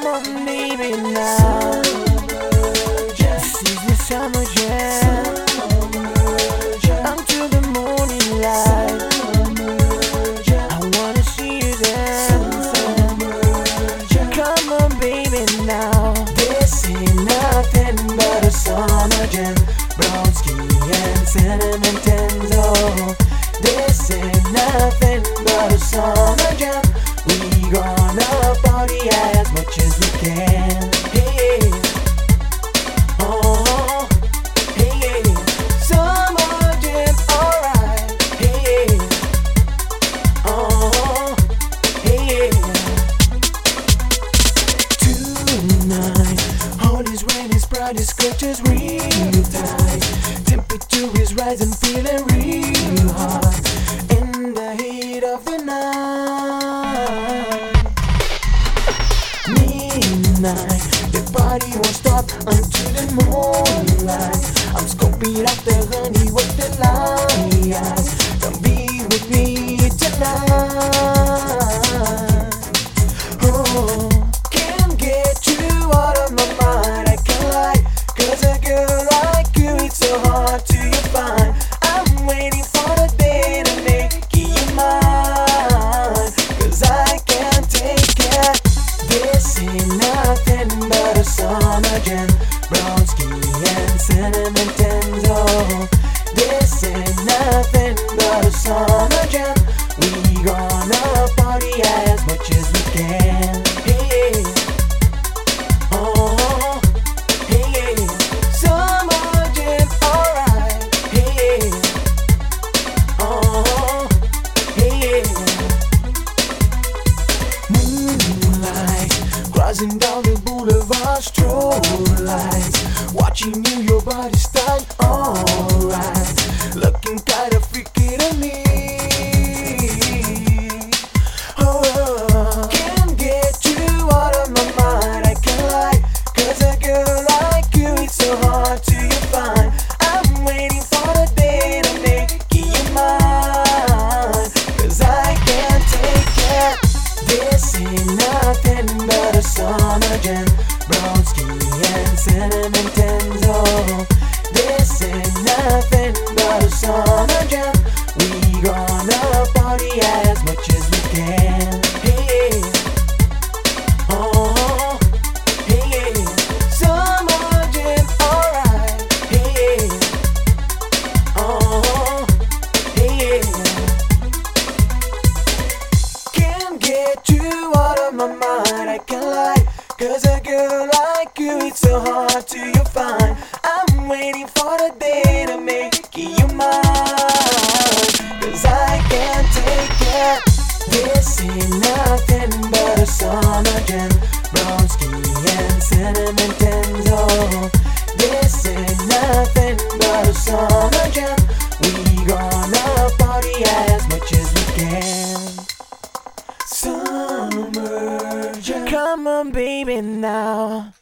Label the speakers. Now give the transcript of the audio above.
Speaker 1: Come on, baby, now. Summer jam. Until the morning light. I wanna see you. Come on, baby, now. This ain't nothing but a summer jam. Bronski and cinnamon as much as we can. Hey, oh, hey, alright. Hey, oh, hey. Tonight, all is bright, is real. Temperature is rising, feeling real hot in the heat of the night. Midnight, the party won't stop until the moonlight. I'm scoping out the honey with the lights. Come be with me tonight. Oh, can't get you out of my mind. I can't lie, 'cause a girl like you, it's so hard to find. I'm waiting for the day to make you mine. 'Cause I can't take it. This ain't tenzo. This ain't nothing but a summer jam. We gonna party as much as we can. Hey, oh, hey, summer jam, alright. Hey, oh, hey. Moonlight, crossing down the boulevard, strobe lights. Watching you, your body style, alright. Looking kinda freaky to me. Oh, can't get you out of my mind. I can't a girl like you, it's so hard to find. I'm waiting for the day to make you I can't take it. This ain't nothing but a summer jam. And. This ain't nothing but a. We gonna party as much as we can. Hey, oh, hey, summer alright. Hey, oh, hey. Can't get you out of my mind, I can't lie. Cause a so hard to find. I'm waiting for the day to make you mine. Cause I can't take it. This ain't nothing but a summer jam. Bronski and cinnamon tenzo. This ain't nothing but a summer jam. We gonna party as much as we can. Summer jam. Come on, baby, now.